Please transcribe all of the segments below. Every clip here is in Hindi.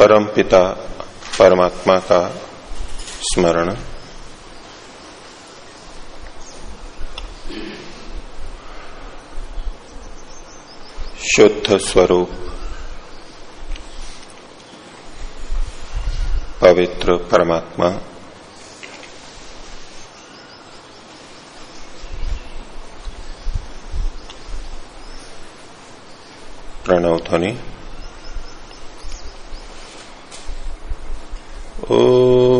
परम पिता परमात्मा का स्मरण। शुद्ध स्वरूप पवित्र परमात्मा। प्रणव ध्वनि। धर्म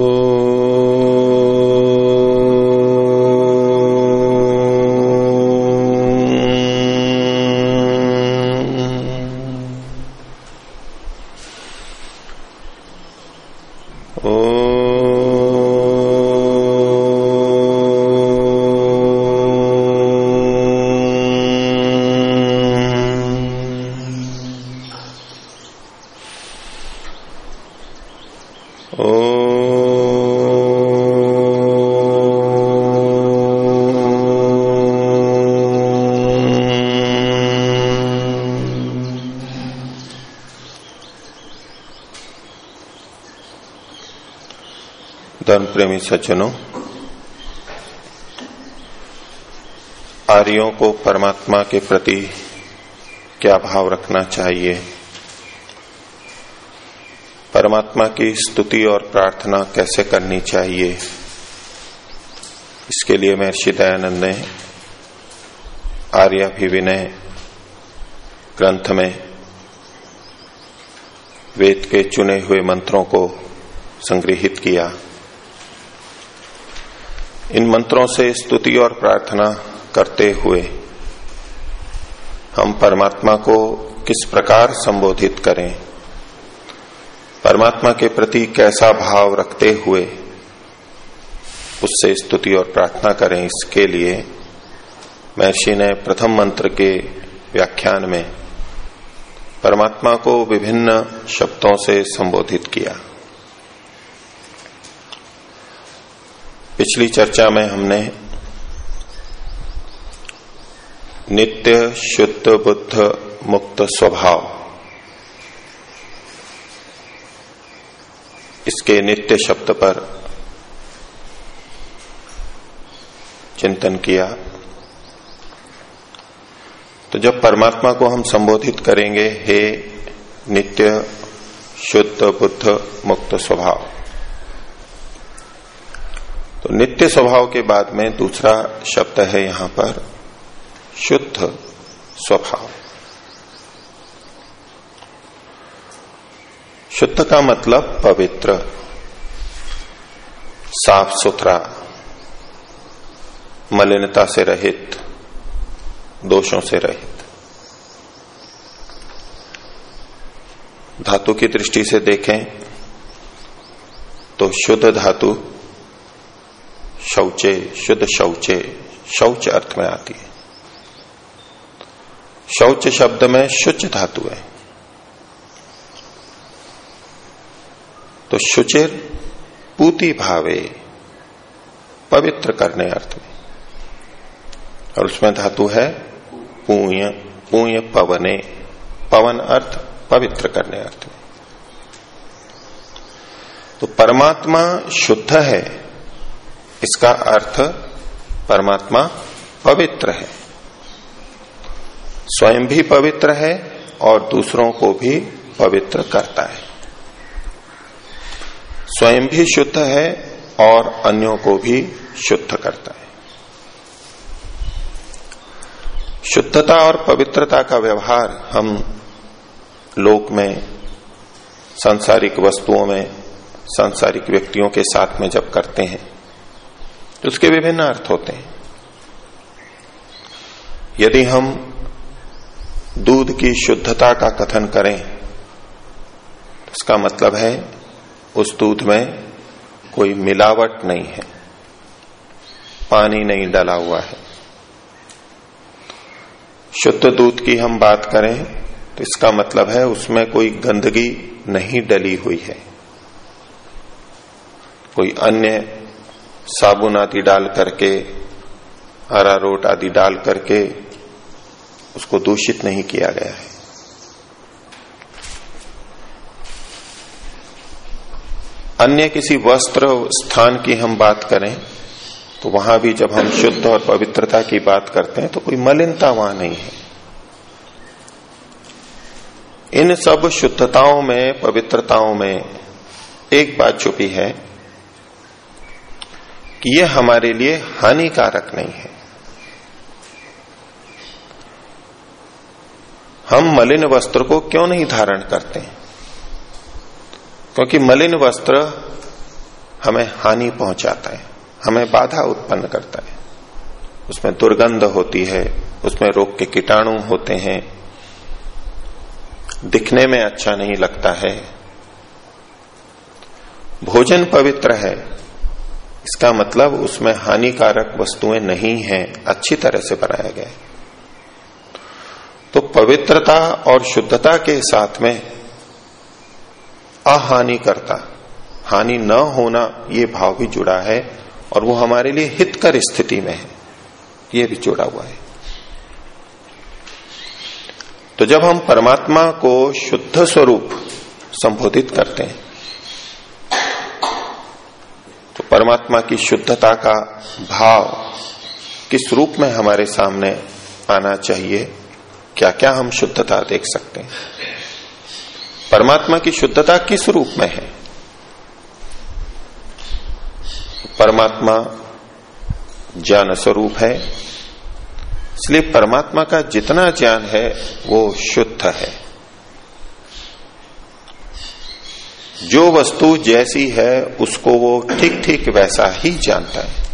प्रेमी सज्जनों, आर्यों को परमात्मा के प्रति क्या भाव रखना चाहिए? परमात्मा की स्तुति और प्रार्थना कैसे करनी चाहिए? इसके लिए महर्षि दयानंद ने आर्याभिविनय ग्रंथ में वेद के चुने हुए मंत्रों को संग्रहित किया। इन मंत्रों से स्तुति और प्रार्थना करते हुए हम परमात्मा को किस प्रकार संबोधित करें? परमात्मा के प्रति कैसा भाव रखते हुए उससे स्तुति और प्रार्थना करें? इसके लिए महर्षि ने प्रथम मंत्र के व्याख्यान में परमात्मा को विभिन्न शब्दों से संबोधित किया। पिछली चर्चा में हमने नित्य शुद्ध बुद्ध मुक्त स्वभाव, इसके नित्य शब्द पर चिंतन किया। तो जब परमात्मा को हम संबोधित करेंगे, हे नित्य शुद्ध बुद्ध मुक्त स्वभाव तो नित्य स्वभाव के बाद में दूसरा शब्द है यहाँ पर शुद्ध स्वभाव। शुद्ध का मतलब पवित्र, साफ़ सुथरा, मलिनता से रहित, दोषों से रहित। धातु की दृष्टि से देखें तो शुद्ध धातु शौचे, शुद्ध शौचे, शौच अर्थ में आती है। शौच शब्द में शुच धातु है। तो शुचिर पूति भावे, पवित्र करने अर्थ में। और उसमें धातु है पूय पूय पवने, पवन अर्थ, पवित्र करने अर्थ में। तो परमात्मा शुद्ध है इसका अर्थ परमात्मा पवित्र है। स्वयं भी पवित्र है और दूसरों को भी पवित्र करता है। स्वयं भी शुद्ध है और अन्यों को भी शुद्ध करता है। शुद्धता और पवित्रता का व्यवहार हम लोक में, सांसारिक वस्तुओं में, सांसारिक व्यक्तियों के साथ में जब करते हैं तो उसके विभिन्न अर्थ होते हैं। यदि हम दूध की शुद्धता का कथन करें तो इसका मतलब है, उस दूध में कोई मिलावट नहीं है। पानी नहीं डला हुआ है। शुद्ध दूध की हम बात करें तो इसका मतलब है, उसमें कोई गंदगी नहीं डली हुई है। कोई अन्य साबुन आदि डाल करके अरारोट आदि डाल करके उसको दूषित नहीं किया गया है। अन्य किसी वस्त्र स्थान की हम बात करें तो वहाँ भी जब हम शुद्ध और पवित्रता की बात करते हैं तो कोई मलिनता वहाँ नहीं है। इन सब शुद्धताओं में, पवित्रताओं में एक बात छुपी है कि यह हमारे लिए हानिकारक नहीं है। हम मलिन वस्त्र को क्यों नहीं धारण करते? क्योंकि मलिन वस्त्र हमें हानि पहुंचाता है, हमें बाधा उत्पन्न करता है। उसमें दुर्गंध होती है, उसमें रोग के कीटाणु होते हैं। दिखने में अच्छा नहीं लगता है। भोजन पवित्र है इसका मतलब उसमें हानिकारक वस्तुएँ नहीं हैं, अच्छी तरह से बनाया गया तो पवित्रता और शुद्धता के साथ में अहानि करता हानि न होना ये भाव भी जुड़ा है और वो हमारे लिए हितकर स्थिति में है। ये भी जुड़ा हुआ है। तो जब हम परमात्मा को शुद्ध स्वरूप संबोधित करते हैं तो परमात्मा की शुद्धता का भाव किस रूप में हमारे सामने आना चाहिए? क्या क्या हम शुद्धता देख सकते हैं? परमात्मा की शुद्धता किस रूप में है? परमात्मा ज्ञान स्वरूप है, इसलिए परमात्मा का जितना ज्ञान है, वो शुद्ध है। जो वस्तु जैसी है, उसको वो ठीक ठीक वैसा ही जानता है।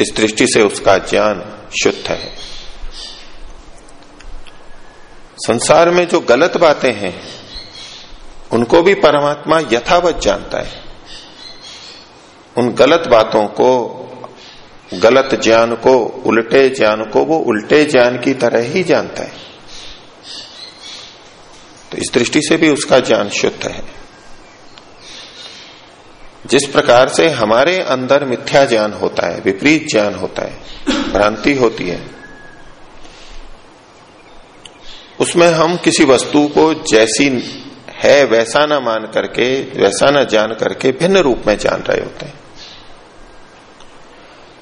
इस दृष्टि से उसका ज्ञान शुद्ध है। संसार में जो गलत बातें हैं, उनको भी परमात्मा यथावत जानता है। उन गलत बातों को, गलत ज्ञान को, उल्टे ज्ञान को वो उल्टे ज्ञान की तरह ही जानता है। तो इस दृष्टि से भी उसका ज्ञान शुद्ध है। जिस प्रकार से हमारे अंदर मिथ्या ज्ञान होता है, विपरीत ज्ञान होता है, भ्रांति होती है, उसमें हम किसी वस्तु को जैसी है, वैसा ना मान करके, वैसा ना जान करके भिन्न रूप में जान रहे होते हैं।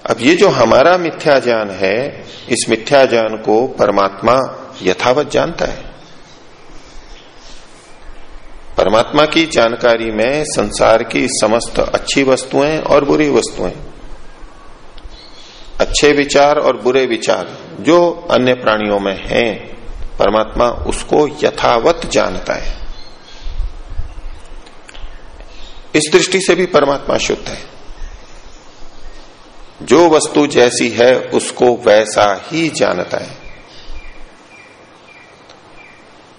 अब ये जो हमारा मिथ्या ज्ञान है, इस मिथ्या ज्ञान को परमात्मा यथावत जानता है। परमात्मा की जानकारी में संसार की समस्त अच्छी वस्तुएँ और बुरी वस्तुएँ। अच्छे विचार और बुरे विचार जो अन्य प्राणियों में हैं, परमात्मा उसको यथावत जानता है। इस दृष्टि से भी परमात्मा शुद्ध है। जो वस्तु जैसी है, उसको वैसा ही जानता है।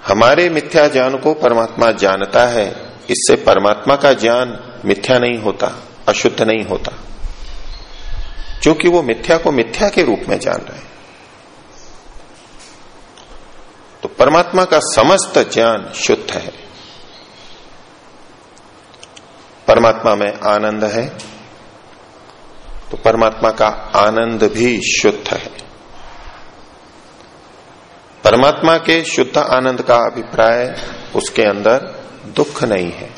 हमारे मिथ्या ज्ञान को परमात्मा जानता है, इससे परमात्मा का ज्ञान मिथ्या नहीं होता, अशुद्ध नहीं होता। क्योंकि वो मिथ्या को मिथ्या के रूप में जान रहे हैं। तो परमात्मा का समस्त ज्ञान शुद्ध है। परमात्मा में आनंद है तो परमात्मा का आनंद भी शुद्ध है। परमात्मा के शुद्ध आनंद का अभिप्राय उसके अंदर दुख नहीं है।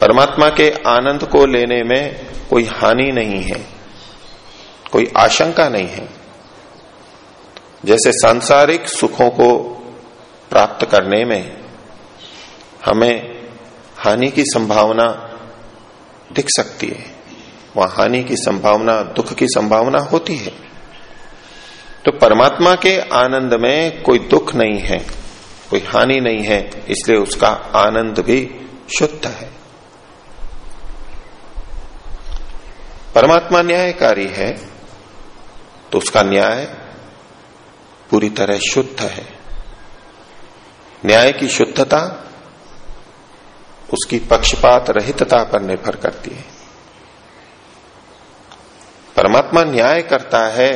परमात्मा के आनंद को लेने में कोई हानि नहीं है, कोई आशंका नहीं है। जैसे सांसारिक सुखों को प्राप्त करने में हमें हानि की संभावना दिख सकती है। वहाँ हानि की संभावना, दुख की संभावना होती है। तो परमात्मा के आनंद में कोई दुख नहीं है, कोई हानि नहीं है, इसलिए उसका आनंद भी शुद्ध है। परमात्मा न्यायकारी है तो उसका न्याय पूरी तरह शुद्ध है। न्याय की शुद्धता उसकी पक्षपात रहितता पर निर्भर करती है। परमात्मा न्याय करता है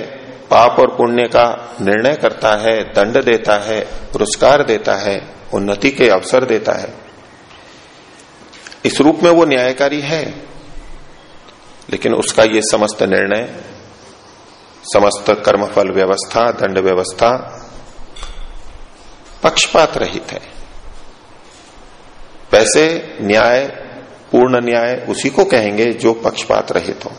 पाप और पुण्य का निर्णय करता है, दंड देता है, पुरस्कार देता है, उन्नति के अवसर देता है। इस रूप में वो न्यायकारी है, लेकिन उसका ये समस्त निर्णय, समस्त कर्मफल व्यवस्था, दंड व्यवस्था पक्षपात रहित है। वैसे न्याय, पूर्ण न्याय उसी को कहेंगे जो पक्षपात रहित हो।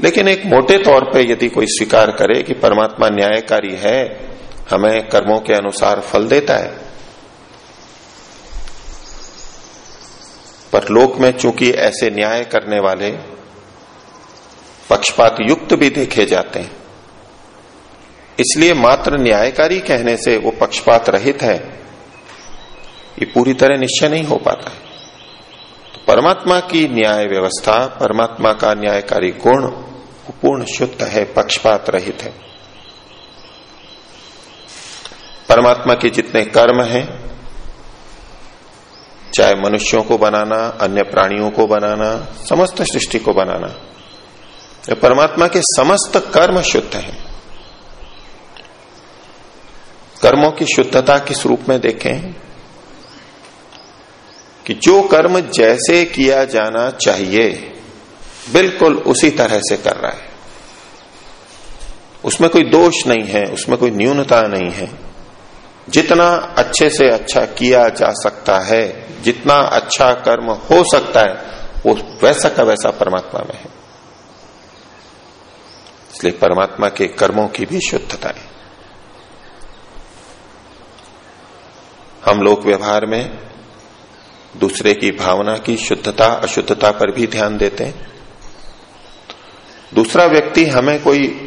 लेकिन एक मोटे तौर पे यदि कोई स्वीकार करे कि परमात्मा न्यायकारी है, हमें कर्मों के अनुसार फल देता है। पर लोक में चूँकि ऐसे न्याय करने वाले पक्षपात युक्त भी देखे जाते हैं, इसलिए मात्र न्यायकारी कहने से वो पक्षपात रहित है, ये पूरी तरह निश्चय नहीं हो पाता है। तो परमात्मा की न्याय व्यवस्था, परमात्मा का न्यायकारी गुण पूर्ण शुद्ध है, पक्षपात रहित है। परमात्मा के जितने कर्म हैं, चाहे मनुष्यों को बनाना, अन्य प्राणियों को बनाना, समस्त सृष्टि को बनाना तो परमात्मा के समस्त कर्म शुद्ध हैं। कर्मों की शुद्धता किस रूप में देखें? कि जो कर्म जैसे किया जाना चाहिए, बिल्कुल उसी तरह से कर रहा है। उसमें कोई दोष नहीं है, उसमें कोई न्यूनता नहीं है। जितना अच्छे से अच्छा किया जा सकता है, जितना अच्छा कर्म हो सकता है, वो वैसा का वैसा परमात्मा में है। इसलिए परमात्मा के कर्मों की भी शुद्धता है। हम लोग व्यवहार में दूसरे की भावना की शुद्धता, अशुद्धता पर भी ध्यान देते हैं। दूसरा व्यक्ति हमें कोई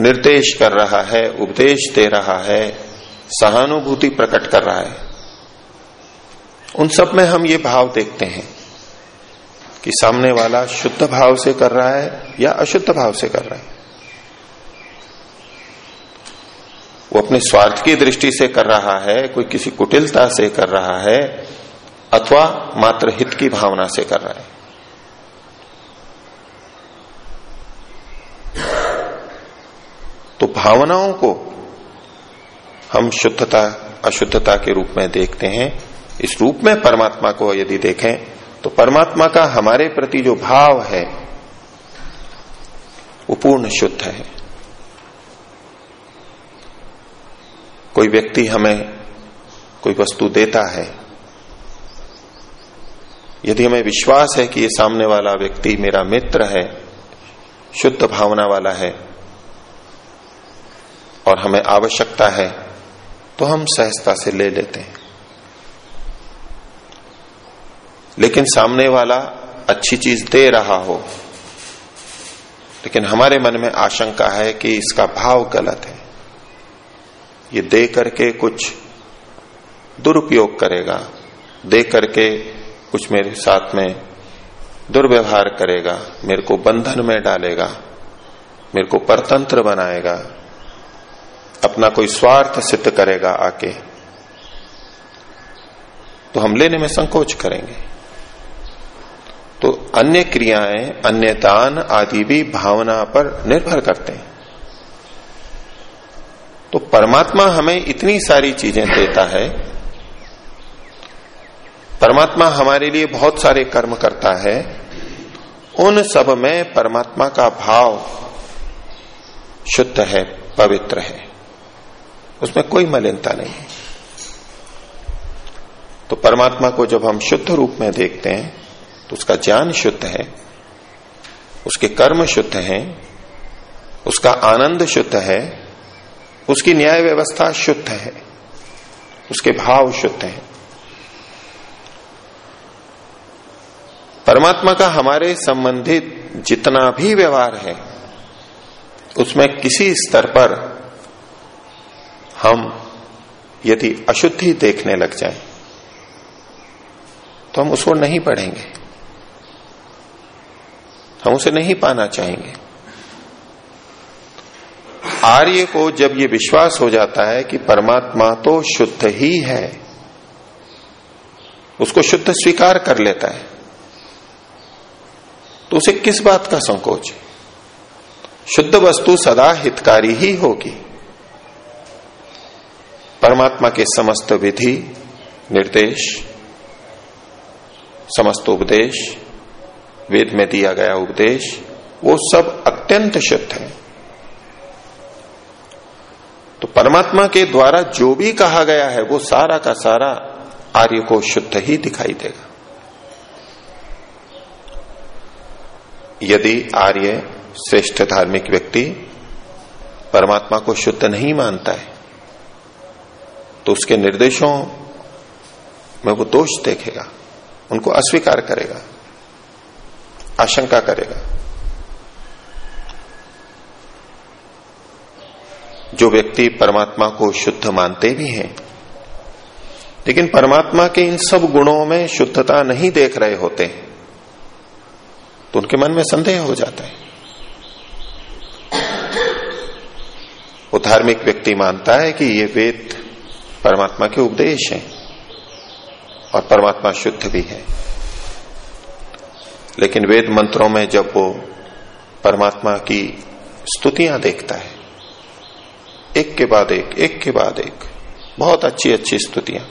निर्देश कर रहा है, उपदेश दे रहा है, सहानुभूति प्रकट कर रहा है। उन सब में हम ये भाव देखते हैं कि सामने वाला शुद्ध भाव से कर रहा है या अशुद्ध भाव से कर रहा है। वो अपने स्वार्थ की दृष्टि से कर रहा है, कोई किसी कुटिलता से कर रहा है, अथवा मात्र हित की भावना से कर रहा है। तो भावनाओं को हम शुद्धता, अशुद्धता के रूप में देखते हैं। इस रूप में परमात्मा को यदि देखें तो परमात्मा का हमारे प्रति जो भाव है, वो पूर्ण शुद्ध है। कोई व्यक्ति हमें कोई वस्तु देता है, यदि हमें विश्वास है कि ये सामने वाला व्यक्ति मेरा मित्र है, शुद्ध भावना वाला है और हमें आवश्यकता है तो हम सहजता से ले लेते हैं। लेकिन सामने वाला अच्छी चीज़ दे रहा हो, लेकिन हमारे मन में आशंका है कि इसका भाव गलत है। ये दे करके कुछ दुरुपयोग करेगा, दे करके कुछ मेरे साथ में दुर्व्यवहार करेगा, मेरे को बंधन में डालेगा, मेरे को परतंत्र बनाएगा। अपना कोई स्वार्थ सिद्ध करेगा आके तो हम लेने में संकोच करेंगे। तो अन्य क्रियाएँ, अन्य दान आदि भी भावना पर निर्भर करते हैं। तो परमात्मा हमें इतनी सारी चीज़ें देता है। परमात्मा हमारे लिए बहुत सारे कर्म करता है। उन सब में परमात्मा का भाव शुद्ध है, पवित्र है। उसमें कोई मलिनता नहीं। है तो परमात्मा को जब हम शुद्ध रूप में देखते हैं तो उसका ज्ञान शुद्ध है, उसके कर्म शुद्ध हैं, उसका आनंद शुद्ध है, उसकी न्याय व्यवस्था शुद्ध है, उसके भाव शुद्ध है। परमात्मा का हमारे संबंधित जितना भी व्यवहार है, उसमें किसी स्तर पर हम यदि अशुद्धि देखने लग जाए तो हम उसको नहीं पढ़ेंगे। हम उसे नहीं पाना चाहेंगे। आर्य को जब ये विश्वास हो जाता है कि परमात्मा तो शुद्ध ही है, उसको शुद्ध स्वीकार कर लेता है तो उसे किस बात का संकोच शुद्ध वस्तु सदा हितकारी ही होगी। परमात्मा के समस्त विधि, निर्देश, समस्त उपदेश, वेद में दिया गया उपदेश, वो सब अत्यंत शुद्ध है। तो परमात्मा के द्वारा जो भी कहा गया है, वो सारा का सारा आर्य को शुद्ध ही दिखाई देगा। यदि आर्य श्रेष्ठ धार्मिक व्यक्ति परमात्मा को शुद्ध नहीं मानता है तो उसके निर्देशों में वो दोष देखेगा, उनको अस्वीकार करेगा, आशंका करेगा। जो व्यक्ति परमात्मा को शुद्ध मानते भी हैं, लेकिन परमात्मा के इन सब गुणों में शुद्धता नहीं देख रहे होते तो उनके मन में संदेह हो जाता है। वो धार्मिक व्यक्ति मानता है कि ये वेद परमात्मा के उपदेश हैं और परमात्मा शुद्ध भी है। लेकिन वेद मंत्रों में जब वो परमात्मा की स्तुतियाँ देखता है, एक के बाद एक एक के बाद एक, बहुत अच्छी अच्छी स्तुतियाँ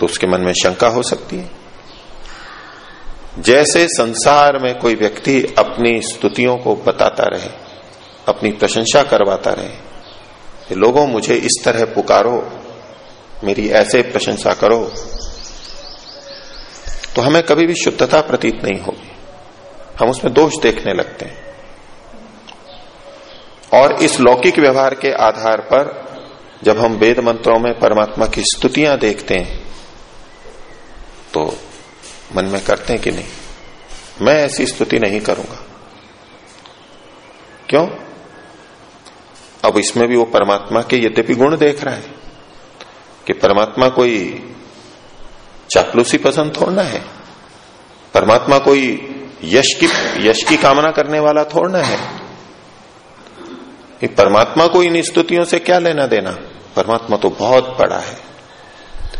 तो उसके मन में शंका हो सकती है। जैसे संसार में कोई व्यक्ति अपनी स्तुतियों को बताता रहे, अपनी प्रशंसा करवाता रहे लोगों, मुझे इस तरह पुकारो, मेरी ऐसे प्रशंसा करो तो हमें कभी भी शुद्धता प्रतीत नहीं होगी। हम उसमें दोष देखने लगते हैं। और इस लौकिक व्यवहार के आधार पर, जब हम वेद मंत्रों में परमात्मा की स्तुतियाँ देखते हैं तो मन में करते हैं कि नहीं, मैं ऐसी स्तुति नहीं करूँगा। क्यों? अब इसमें भी वो परमात्मा के यद्यपि गुण देख रहा है, कि परमात्मा कोई चापलूसी पसंद थोड़ना है, परमात्मा कोई यश की यश की कामना करने वाला थोड़ना है। परमात्मा को इन स्तुतियों से क्या लेना देना? परमात्मा तो बहुत बड़ा है,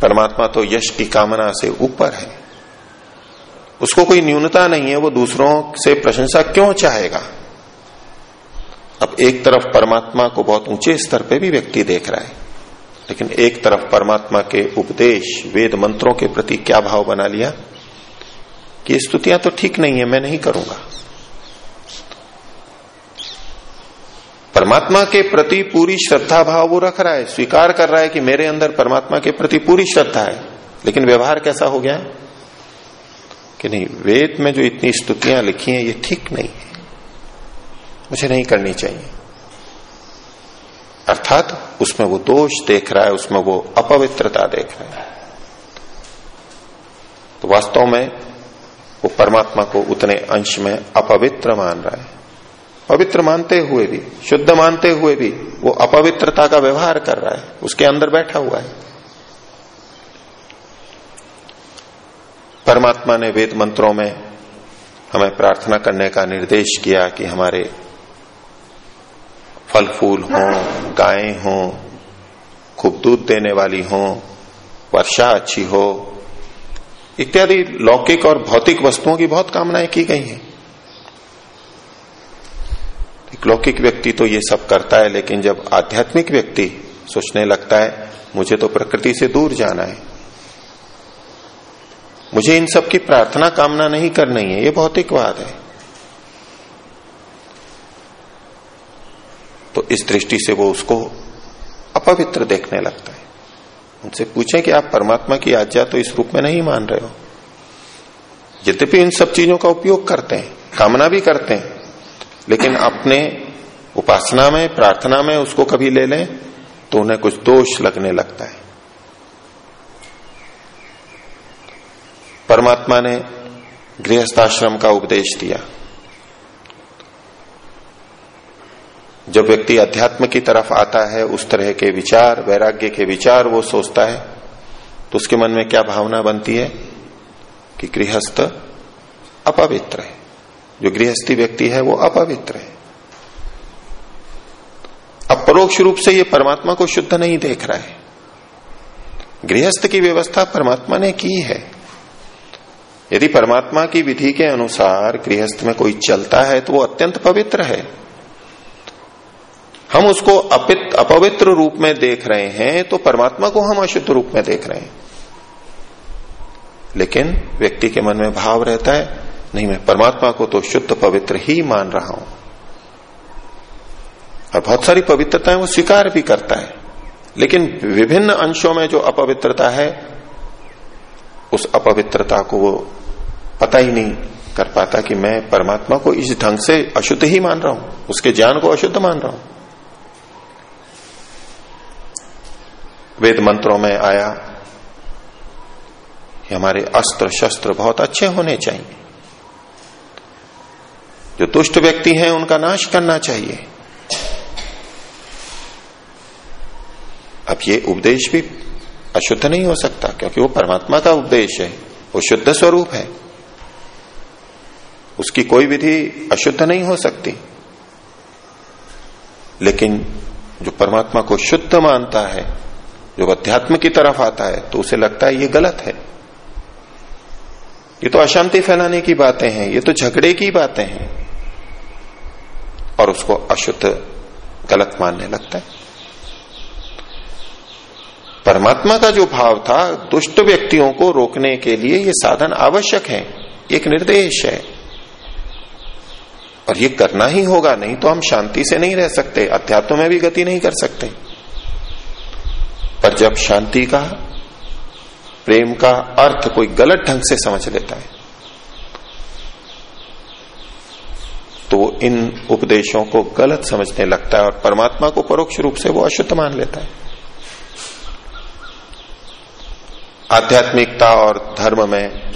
परमात्मा तो यश की कामना से ऊपर है। उसको कोई न्यूनता नहीं है, वो दूसरों से प्रशंसा क्यों चाहेगा? अब एक तरफ़ परमात्मा को बहुत ऊँचे स्तर पे भी व्यक्ति देख रहा है, लेकिन एक तरफ़ परमात्मा के उपदेश, वेद मंत्रों के प्रति क्या भाव बना लिया? कि स्तुतियाँ तो ठीक नहीं है, मैं नहीं करूँगा। परमात्मा के प्रति पूरी श्रद्धा भाव वो रख रहा है, स्वीकार कर रहा है कि मेरे अंदर परमात्मा के प्रति पूरी श्रद्धा है, लेकिन व्यवहार कैसा हो गया? कि नहीं, वेद में जो इतनी स्तुतियाँ लिखी हैं, ये ठीक नहीं है। मुझे नहीं करनी चाहिए। अर्थात उसमें वो दोष देख रहा है, उसमें वो अपवित्रता देख रहा है। तो वास्तव में वो परमात्मा को उतने अंश में अपवित्र मान रहा है। पवित्र मानते हुए भी, शुद्ध मानते हुए भी वो अपवित्रता का व्यवहार कर रहा है, उसके अंदर बैठा हुआ है। परमात्मा ने वेद मंत्रों में हमें प्रार्थना करने का निर्देश किया कि हमारे फल फूल हो, गायें हो, खूब दूध देने वाली हो, वर्षा अच्छी हो, इत्यादि लौकिक और भौतिक वस्तुओं की बहुत कामनाएँ की गई हैं। एक लौकिक व्यक्ति तो ये सब करता है, लेकिन जब आध्यात्मिक व्यक्ति सोचने लगता है, मुझे तो प्रकृति से दूर जाना है। मुझे इन सब की प्रार्थना कामना नहीं करनी है, ये भौतिकवाद है। तो इस दृष्टि से वो उसको अपवित्र देखने लगता है। उनसे पूछें कि आप परमात्मा की आज्ञा तो इस रूप में नहीं मान रहे हो। यद्यपि इन सब चीज़ों का उपयोग करते हैं, कामना भी करते हैं, लेकिन अपने उपासना में, प्रार्थना में उसको कभी ले लें तो उन्हें कुछ दोष लगने लगता है। परमात्मा ने गृहस्थाश्रम का उपदेश दिया। जब व्यक्ति अध्यात्म की तरफ़ आता है, उस तरह के विचार, वैराग्य के विचार वो सोचता है तो उसके मन में क्या भावना बनती है? कि गृहस्थ अपवित्र है। जो गृहस्थी व्यक्ति है, वो अपवित्र है। अब परोक्ष रूप से ये परमात्मा को शुद्ध नहीं देख रहा है। गृहस्थ की व्यवस्था परमात्मा ने की है। यदि परमात्मा की विधि के अनुसार गृहस्थ में कोई चलता है तो वो अत्यंत पवित्र है। हम उसको अपित, अपवित्र रूप में देख रहे हैं तो परमात्मा को हम अशुद्ध रूप में देख रहे हैं। लेकिन व्यक्ति के मन में भाव रहता है, नहीं, मैं परमात्मा को तो शुद्ध, पवित्र ही मान रहा हूँ। और बहुत सारी पवित्रताएँ वो स्वीकार भी करता है। लेकिन विभिन्न अंशों में जो अपवित्रता है, उस अपवित्रता को वो पता ही नहीं कर पाता कि मैं परमात्मा को इस ढंग से अशुद्ध ही मान रहा हूँ, उसके ज्ञान को अशुद्ध मान रहा हूँ। वेद मंत्रों में आया हमारे अस्त्र शस्त्र बहुत अच्छे होने चाहिए। जो दुष्ट व्यक्ति हैं, उनका नाश करना चाहिए। अब ये उपदेश भी अशुद्ध नहीं हो सकता, क्योंकि वो परमात्मा का उपदेश है, वो शुद्ध स्वरूप है। उसकी कोई विधि अशुद्ध नहीं हो सकती। लेकिन जो परमात्मा को शुद्ध मानता है जो अध्यात्म की तरफ़ आता है तो उसे लगता है ये गलत है। ये तो अशांति फैलाने की बातें हैं, ये तो झगड़े की बातें हैं। और उसको अशुद्ध, गलत मानने लगता है। परमात्मा का जो भाव था, दुष्ट व्यक्तियों को रोकने के लिए ये साधन आवश्यक है, एक निर्देश है। और ये करना ही होगा, नहीं तो हम शांति से नहीं रह सकते, अध्यात्म में भी गति नहीं कर सकते। पर जब शांति का, प्रेम का अर्थ कोई गलत ढंग से समझ लेता है तो इन उपदेशों को गलत समझने लगता है और परमात्मा को परोक्ष रूप से वो अशुद्ध मान लेता है। आध्यात्मिकता और धर्म में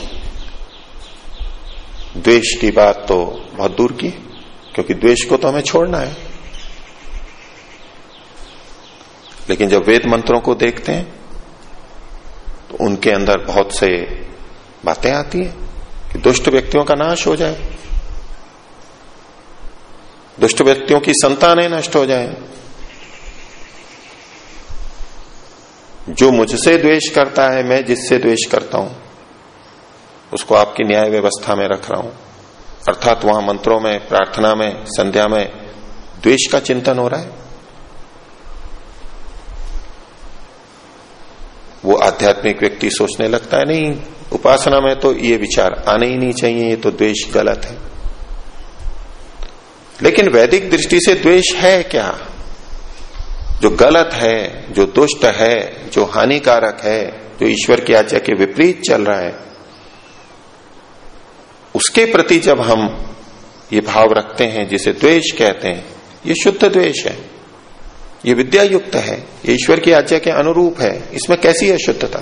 द्वेष की बात तो बहुत दूर की क्योंकि द्वेष को तो हमें छोड़ना है। लेकिन जब वेद मंत्रों को देखते हैं तो उनके अंदर बहुत से बातें आती हैं कि दुष्ट व्यक्तियों का नाश हो जाए, दुष्ट व्यक्तियों की संतानें नष्ट हो जाए। जो मुझसे द्वेष करता है, मैं जिससे द्वेष करता हूँ, उसको आपकी न्याय व्यवस्था में रख रहा हूँ। अर्थात वहाँ मंत्रों में, प्रार्थना में, संध्या में द्वेष का चिंतन हो रहा है। वो आध्यात्मिक व्यक्ति सोचने लगता है, नहीं, उपासना में तो ये विचार आने ही नहीं चाहिए, ये तो द्वेष गलत है। लेकिन वैदिक दृष्टि से द्वेष है क्या? जो गलत है, जो दुष्ट है, जो हानिकारक है, जो ईश्वर की आज्ञा के विपरीत चल रहा है, उसके प्रति जब हम ये भाव रखते हैं, जिसे द्वेष कहते हैं, ये शुद्ध द्वेष है। ये विद्या युक्त है, ये ईश्वर की आज्ञा के अनुरूप है, इसमें कैसी अशुद्धता?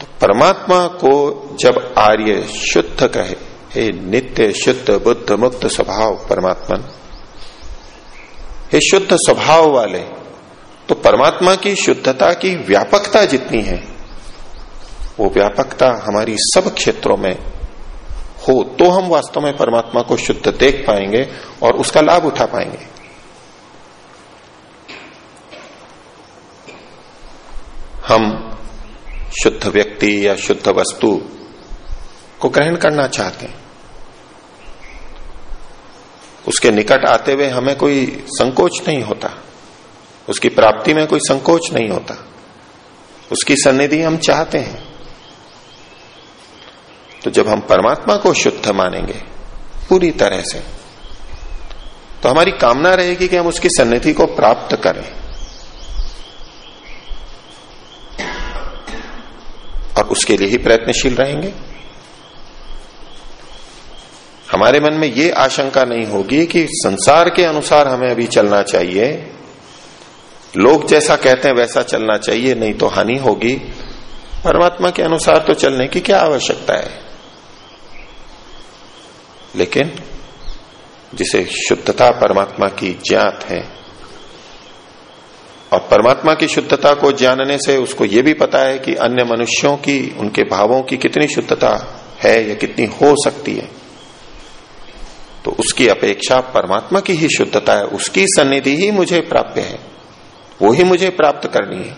तो परमात्मा को जब आर्य शुद्ध कहे, हे नित्य शुद्ध, बुद्ध मुक्त स्वभाव परमात्मन, हे शुद्ध स्वभाव वाले तो परमात्मा की शुद्धता की व्यापकता जितनी है, वो व्यापकता हमारी सब क्षेत्रों में हो तो हम वास्तव में परमात्मा को शुद्ध देख पाएँगे और उसका लाभ उठा पाएँगे। हम शुद्ध व्यक्ति या शुद्ध वस्तु को ग्रहण करना चाहते हैं। उसके निकट आते हुए हमें कोई संकोच नहीं होता। उसकी प्राप्ति में कोई संकोच नहीं होता। उसकी सन्निधि हम चाहते हैं। तो जब हम परमात्मा को शुद्ध मानेंगे, पूरी तरह से तो हमारी कामना रहेगी कि हम उसकी सन्निधि को प्राप्त करें। और उसके लिए ही प्रयत्नशील रहेंगे। हमारे मन में ये आशंका नहीं होगी कि संसार के अनुसार हमें अभी चलना चाहिए। लोग जैसा कहते हैं, वैसा चलना चाहिए, नहीं तो हानि होगी। परमात्मा के अनुसार तो चलने की क्या आवश्यकता है? लेकिन जिसे शुद्धता परमात्मा की ज्ञात है और परमात्मा की शुद्धता को जानने से उसको यह भी पता है कि अन्य मनुष्यों की, उनके भावों की कितनी शुद्धता है या कितनी हो सकती है। तो उसकी अपेक्षा परमात्मा की ही शुद्धता है, उसकी सन्निधि ही मुझे प्राप्य है, वो ही मुझे प्राप्त करनी है।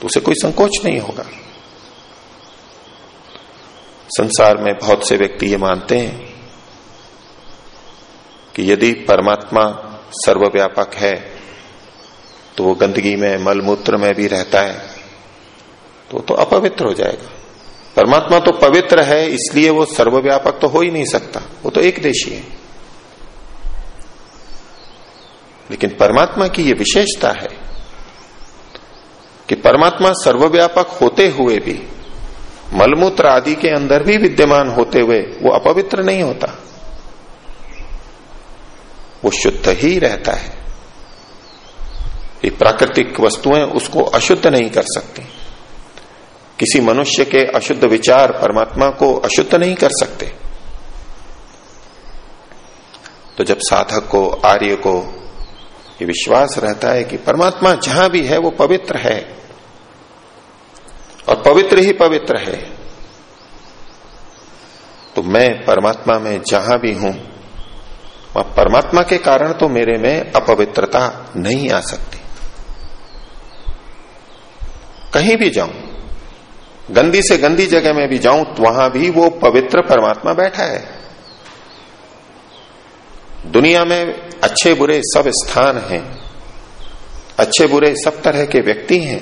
तो उसे कोई संकोच नहीं होगा। संसार में बहुत से व्यक्ति ये मानते हैं कि यदि परमात्मा सर्वव्यापक है तो वो गंदगी में, मलमूत्र में भी रहता है तो तो अपवित्र हो जाएगा। परमात्मा तो पवित्र है, इसलिए वो सर्वव्यापक तो हो ही नहीं सकता। वो तो एक देशी है। लेकिन परमात्मा की यह विशेषता है कि परमात्मा सर्वव्यापक होते हुए भी मलमूत्र आदि के अंदर भी विद्यमान होते हुए वो अपवित्र नहीं होता। वो शुद्ध ही रहता है। ये प्राकृतिक वस्तुएँ उसको अशुद्ध नहीं कर सकती। किसी मनुष्य के अशुद्ध विचार परमात्मा को अशुद्ध नहीं कर सकते। तो जब साधक को, आर्य को ये विश्वास रहता है कि परमात्मा जहाँ भी है, वो पवित्र है। और पवित्र ही पवित्र है। तो मैं परमात्मा में जहाँ भी हूँ, वह परमात्मा के कारण तो मेरे में अपवित्रता नहीं आ सकती। कहीं भी जाऊँ, गंदी से गंदी जगह में भी जाऊँ तो वहाँ भी वो पवित्र परमात्मा बैठा है। दुनिया में अच्छे बुरे सब स्थान हैं, अच्छे बुरे सब तरह के व्यक्ति हैं।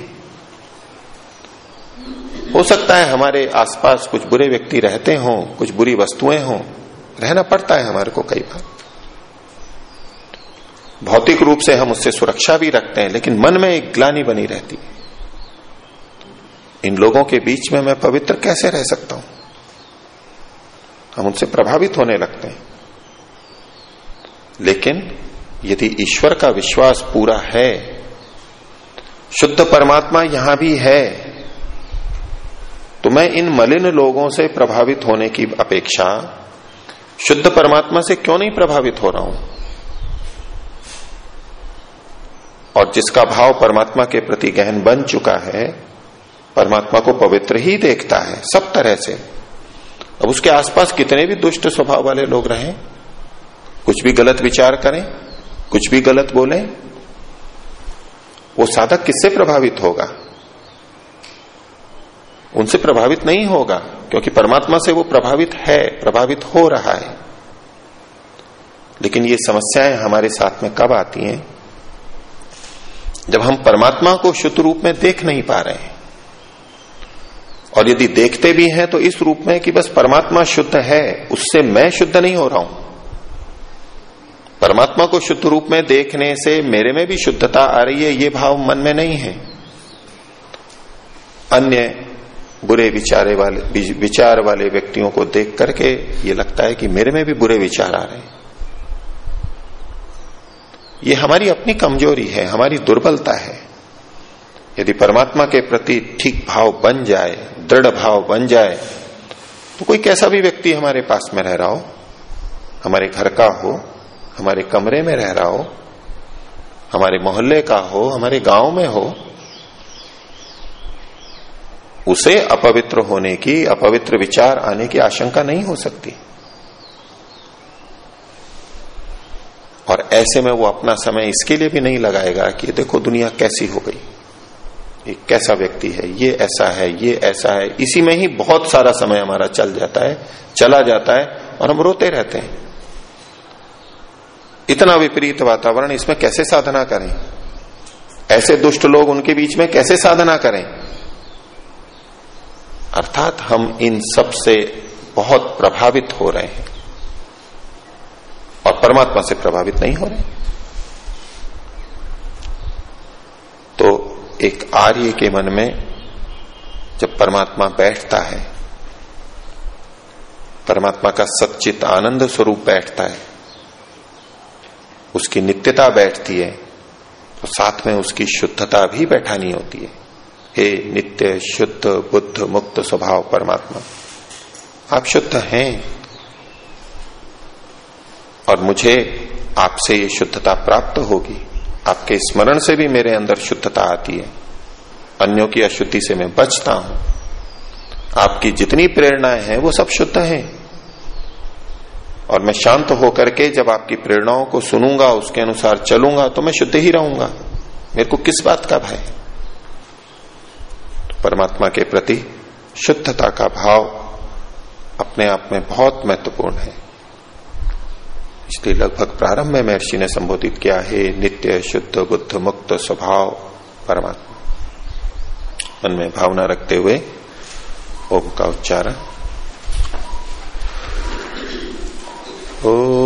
हो सकता है हमारे आसपास कुछ बुरे व्यक्ति रहते हों, कुछ बुरी वस्तुएँ हों, रहना पड़ता है हमारे को कई बार। भौतिक रूप से हम उससे सुरक्षा भी रखते हैं, लेकिन मन में एक ग्लानी बनी रहती इन लोगों के बीच में मैं पवित्र कैसे रह सकता हूँ? हम उनसे प्रभावित होने लगते हैं। लेकिन यदि ईश्वर का विश्वास पूरा है, शुद्ध परमात्मा यहाँ भी है तो मैं इन मलिन लोगों से प्रभावित होने की अपेक्षा शुद्ध परमात्मा से क्यों नहीं प्रभावित हो रहा हूँ? और जिसका भाव परमात्मा के प्रति गहन बन चुका है, परमात्मा को पवित्र ही देखता है, सब तरह से। अब उसके आसपास कितने भी दुष्ट स्वभाव वाले लोग रहें, कुछ भी गलत विचार करें, कुछ भी गलत बोलें, वो साधक किससे प्रभावित होगा? उनसे प्रभावित नहीं होगा, क्योंकि परमात्मा से वो प्रभावित है, प्रभावित हो रहा है। लेकिन ये समस्याएँ हमारे साथ में कब आती हैं? जब हम परमात्मा को शुद्ध रूप में देख नहीं पा रहे हैं। और यदि देखते भी हैं तो इस रूप में कि बस परमात्मा शुद्ध है, उससे मैं शुद्ध नहीं हो रहा हूँ। परमात्मा को शुद्ध रूप में देखने से मेरे में भी शुद्धता आ रही है, ये भाव मन में नहीं है। अन्य बुरे विचारे वाले विचार वाले व्यक्तियों को देख करके ये लगता है कि मेरे में भी बुरे विचार आ रहे हैं। ये हमारी अपनी कमज़ोरी है, हमारी दुर्बलता है। यदि परमात्मा के प्रति ठीक भाव बन जाए, दृढ़ भाव बन जाए तो कोई कैसा भी व्यक्ति हमारे पास में रह रहा हो, हमारे घर का हो, हमारे कमरे में रह रहा हो, हमारे मोहल्ले का हो, हमारे गाँव में हो उसे अपवित्र होने की, अपवित्र विचार आने की आशंका नहीं हो सकती। और ऐसे में वो अपना समय इसके लिए भी नहीं लगाएगा कि देखो दुनिया कैसी हो गई। ये कैसा व्यक्ति है, ये ऐसा है, ये ऐसा है। इसी में ही बहुत सारा समय हमारा चल जाता है, चला जाता है और हम रोते रहते हैं। इतना विपरीत वातावरण इसमें कैसे साधना करें? ऐसे दुष्ट लोग उनके बीच में कैसे साधना करें? अर्थात हम इन सबसे बहुत प्रभावित हो रहे हैं और परमात्मा से प्रभावित नहीं हो रहे तो एक आर्य के मन में जब परमात्मा बैठता है, परमात्मा का सच्चित आनंद स्वरूप बैठता है, उसकी नित्यता बैठती है तो साथ में उसकी शुद्धता भी बैठानी होती है। हे नित्य, शुद्ध, बुद्ध, मुक्त स्वभाव परमात्मा। आप शुद्ध हैं और मुझे आपसे ये शुद्धता प्राप्त होगी। आपके स्मरण से भी मेरे अंदर शुद्धता आती है। अन्यों की अशुद्धि से मैं बचता हूँ। आपकी जितनी प्रेरणाएँ हैं, वो सब शुद्ध हैं। और मैं शांत होकर के जब आपकी प्रेरणाओं को सुनूँगा, उसके अनुसार चलूँगा तो मैं शुद्ध ही रहूँगा। मेरे को किस बात का तो परमात्मा के प्रति शुद्धता का भाव अपने आप में बहुत महत्वपूर्ण है। इसलिए लगभग प्रारंभ में महर्षि ने संबोधित किया, है नित्य, शुद्ध, बुद्ध, मुक्त स्वभाव परमात्मा। मन में भावना रखते हुए ओम का उच्चारण। ओ